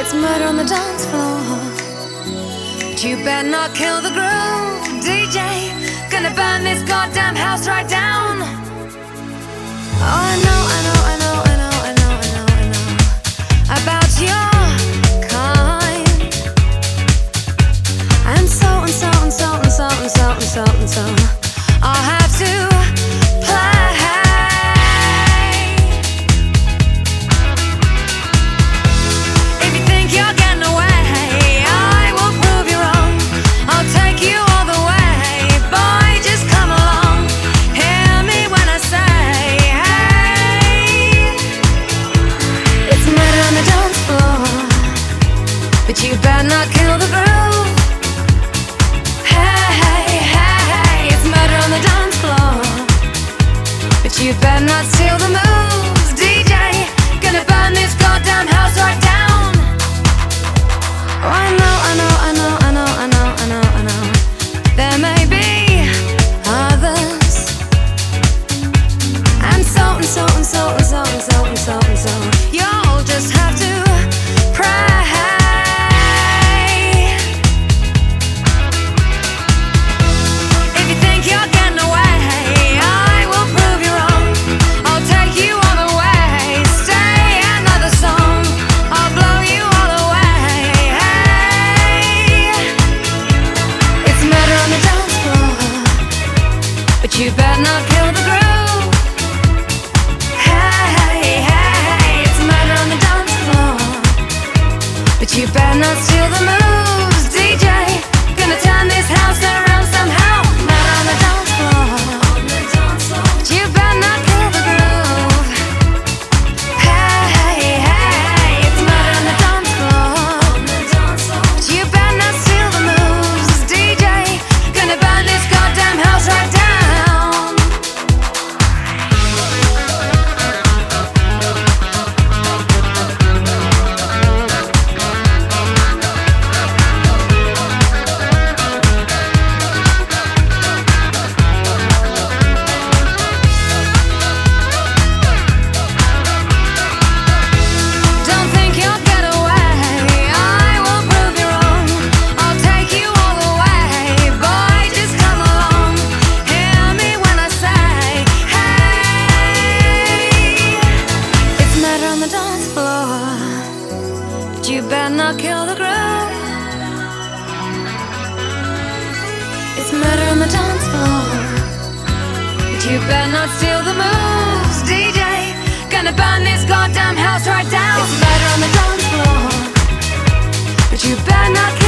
It's murder on the dance floor. But you better not kill the groove, DJ. Gonna burn this goddamn house right down. Oh, I know, I know, I know, I know, I know, I know, I know about your kind. And so and so and so and so and so and so and so. I'll have better not steal the moves, you better not steal the moves, DJ. Gonna turn this house around you better not kill the groove. It's murder on the dance floor, but you better not steal the moves, DJ. Gonna burn this goddamn house right down. It's murder on the dance floor, but you better.